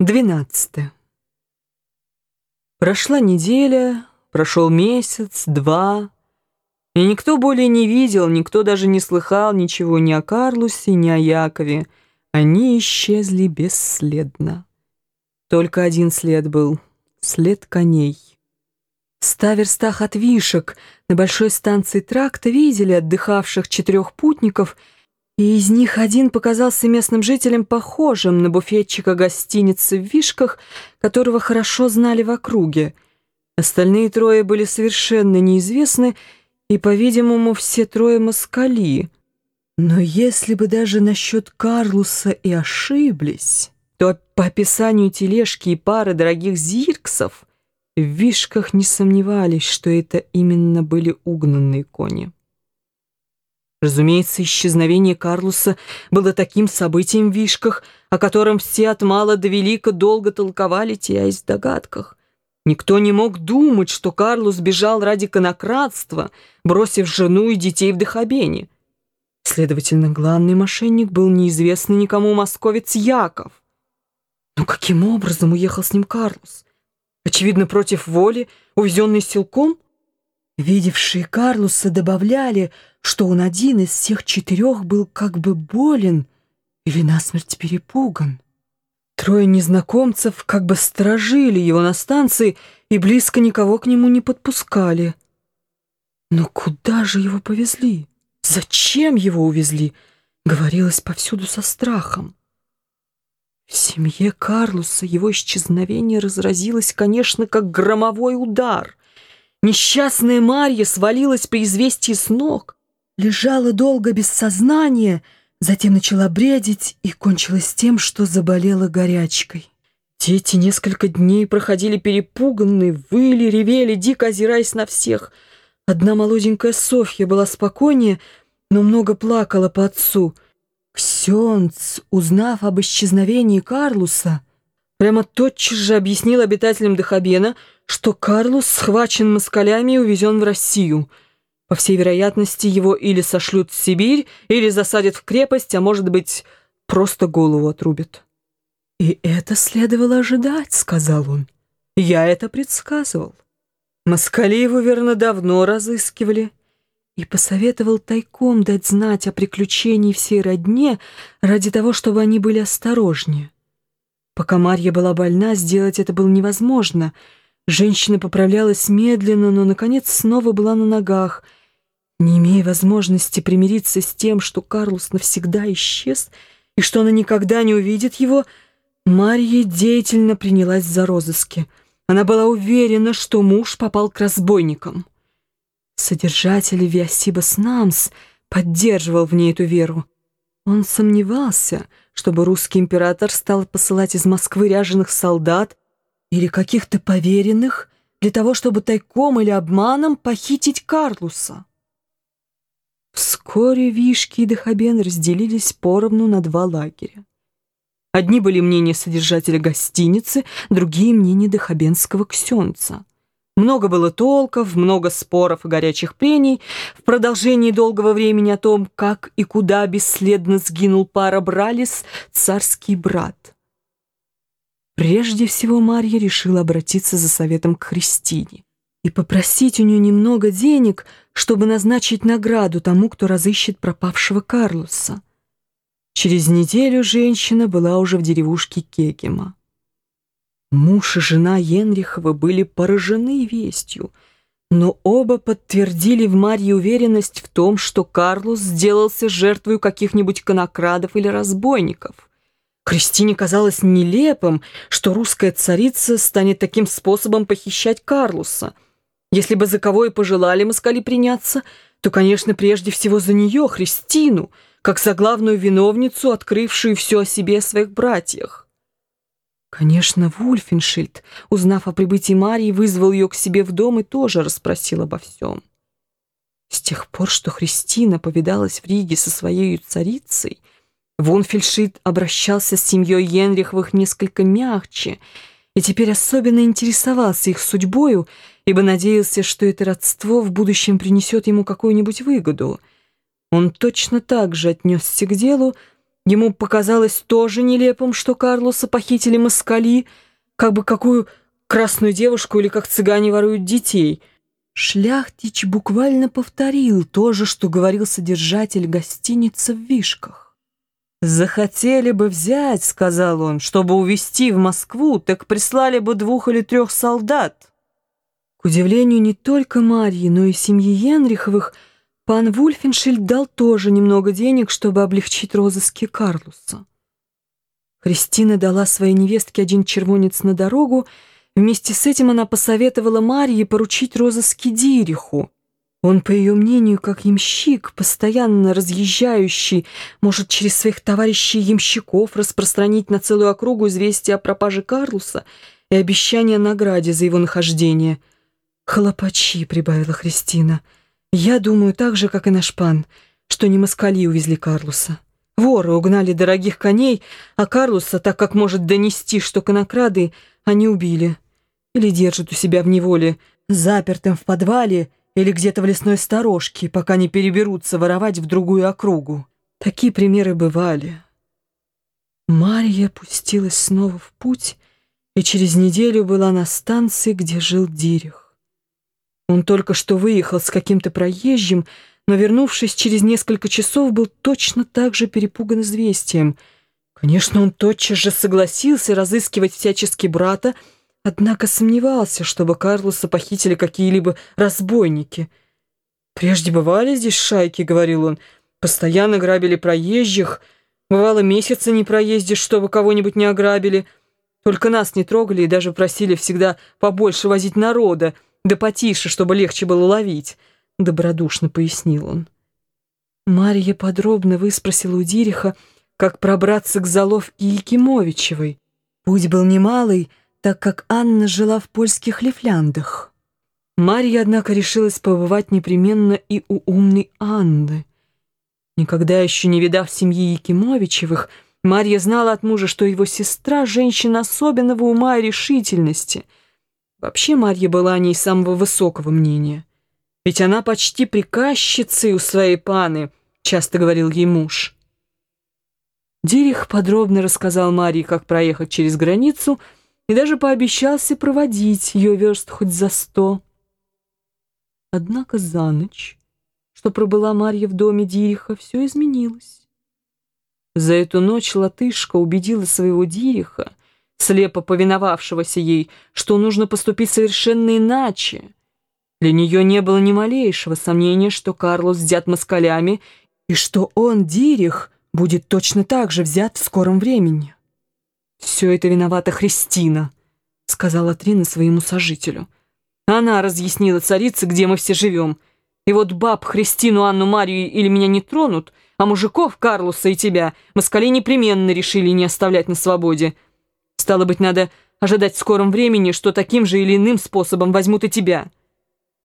12. Прошла неделя, прошел месяц, два, и никто более не видел, никто даже не слыхал ничего ни о Карлусе, ни о Якове. Они исчезли бесследно. Только один след был — след коней. В ста верстах от Вишек на большой станции тракта видели отдыхавших четырех путников — и из них один показался местным жителям похожим на буфетчика гостиницы в Вишках, которого хорошо знали в округе. Остальные трое были совершенно неизвестны, и, по-видимому, все трое москали. Но если бы даже насчет Карлуса и ошиблись, то по описанию тележки и пары дорогих зирксов в Вишках не сомневались, что это именно были угнанные кони. Разумеется, исчезновение Карлуса было таким событием в Вишках, о котором все от мала до велика долго толковали, теряясь в догадках. Никто не мог думать, что Карлус бежал ради конократства, бросив жену и детей в Дахабене. Следовательно, главный мошенник был неизвестный никому московец Яков. Но каким образом уехал с ним Карлус? Очевидно, против воли, увезенный силком? Видевшие Карлуса добавляли, что он один из всех четырех был как бы болен или насмерть перепуган. Трое незнакомцев как бы сторожили его на станции и близко никого к нему не подпускали. Но куда же его повезли? Зачем его увезли? Говорилось повсюду со страхом. В семье Карлуса его исчезновение разразилось, конечно, как громовой удар. Несчастная Марья свалилась при известии с ног лежала долго без сознания, затем начала бредить и кончилась тем, что заболела горячкой. Дети несколько дней проходили перепуганные, выли, ревели, дико озираясь на всех. Одна молоденькая Софья была спокойнее, но много плакала по отцу. Ксенц, узнав об исчезновении Карлуса, прямо тотчас же объяснил обитателям Дахабена, что Карлус схвачен москалями и увезен в Россию — по всей вероятности, его или сошлют в Сибирь, или засадят в крепость, а может быть, просто голову отрубят. «И это следовало ожидать», — сказал он. «Я это предсказывал. Москали его, верно, давно разыскивали» и посоветовал тайком дать знать о приключении всей родне ради того, чтобы они были осторожнее. Пока Марья была больна, сделать это было невозможно. Женщина поправлялась медленно, но, наконец, снова была на ногах — не имея возможности примириться с тем, что Карлос навсегда исчез и что она никогда не увидит его, Марья деятельно принялась за розыски. Она была уверена, что муж попал к разбойникам. Содержатель Виасиба Снамс поддерживал в ней эту веру. Он сомневался, чтобы русский император стал посылать из Москвы ряженых солдат или каких-то поверенных для того, чтобы тайком или обманом похитить Карлуса. Вскоре Вишки и Дахабен разделились поровну на два лагеря. Одни были мнения содержателя гостиницы, другие — мнения Дахабенского ксенца. Много было толков, много споров и горячих прений в продолжении долгого времени о том, как и куда бесследно сгинул пара Бралис, царский брат. Прежде всего Марья решила обратиться за советом к Христине и попросить у нее немного денег, чтобы назначить награду тому, кто разыщет пропавшего Карлоса. Через неделю женщина была уже в деревушке Кегема. Муж и жена Енрихова были поражены вестью, но оба подтвердили в Марье уверенность в том, что Карлос сделался жертвой каких-нибудь конокрадов или разбойников. Кристине казалось нелепым, что русская царица станет таким способом похищать Карлоса — если бы за кого и пожелали москали приняться, то, конечно, прежде всего за нее, Христину, как за главную виновницу, открывшую все о себе и своих братьях. Конечно, Вульфеншильд, узнав о прибытии Марии, вызвал ее к себе в дом и тоже расспросил обо всем. С тех пор, что Христина повидалась в Риге со своей царицей, Вунфельшит обращался с семьей Енриховых несколько мягче и теперь особенно интересовался их судьбою ибо надеялся, что это родство в будущем принесет ему какую-нибудь выгоду. Он точно так же отнесся к делу, Ему показалось тоже нелепым, что Карлоса похитили москали, как бы какую красную девушку или как цыгане воруют детей. Шляхтич буквально повторил то же, что говорил содержатель гостиницы в Вишках. «Захотели бы взять, — сказал он, — чтобы увезти в Москву, так прислали бы двух или трех солдат». К удивлению не только Марьи, но и семьи Енриховых, пан Вульфеншильд дал тоже немного денег, чтобы облегчить розыски Карлуса. Христина дала своей невестке один червонец на дорогу, вместе с этим она посоветовала Марье поручить розыски Дириху. Он, по ее мнению, как ямщик, постоянно разъезжающий, может через своих товарищей ямщиков распространить на целую округу известие о пропаже Карлуса и обещание о награде за его нахождение – «Хлопачи», — прибавила Христина. «Я думаю так же, как и наш пан, что не москали увезли Карлуса. Воры угнали дорогих коней, а Карлуса, так как может донести, что конокрады, они убили. Или держат у себя в неволе, запертым в подвале или где-то в лесной сторожке, пока не переберутся воровать в другую округу. Такие примеры бывали». Марья пустилась снова в путь и через неделю была на станции, где жил Дирих. Он только что выехал с каким-то проезжим, но, вернувшись через несколько часов, был точно так же перепуган известием. Конечно, он тотчас же согласился разыскивать всячески брата, однако сомневался, чтобы Карлоса похитили какие-либо разбойники. «Прежде бывали здесь шайки», — говорил он, — «постоянно грабили проезжих. Бывало, месяца не проездишь, чтобы кого-нибудь не ограбили. Только нас не трогали и даже просили всегда побольше возить народа». Да потише, чтобы легче было ловить, добродушно пояснил он. Марья подробно выспросила у Дириха, как пробраться к заловке Якимовичевой. Путь был немалый, так как Анна жила в польских Лифляндах. Марья, однако, решилась побывать непременно и у умной Анны. Никогда еще не видав семьи Якимовичевых, Марья знала от мужа, что его сестра — женщина особенного ума и решительности — Вообще Марья была о ней самого высокого мнения. Ведь она почти приказчица у своей паны, часто говорил ей муж. Дирих подробно рассказал Марье, как проехать через границу, и даже пообещался проводить ее верст хоть за сто. Однако за ночь, что пробыла Марья в доме Дириха, все изменилось. За эту ночь латышка убедила своего Дириха, слепо повиновавшегося ей, что нужно поступить совершенно иначе. Для нее не было ни малейшего сомнения, что Карлос взят москалями и что он, Дирих, будет точно так же взят в скором времени. «Все это виновата Христина», — сказала Трина своему сожителю. «Она разъяснила царице, где мы все живем. И вот баб Христину, Анну, Марию или меня не тронут, а мужиков, Карлуса и тебя, москали непременно решили не оставлять на свободе». Стало быть, надо ожидать в скором времени, что таким же или иным способом возьмут и тебя.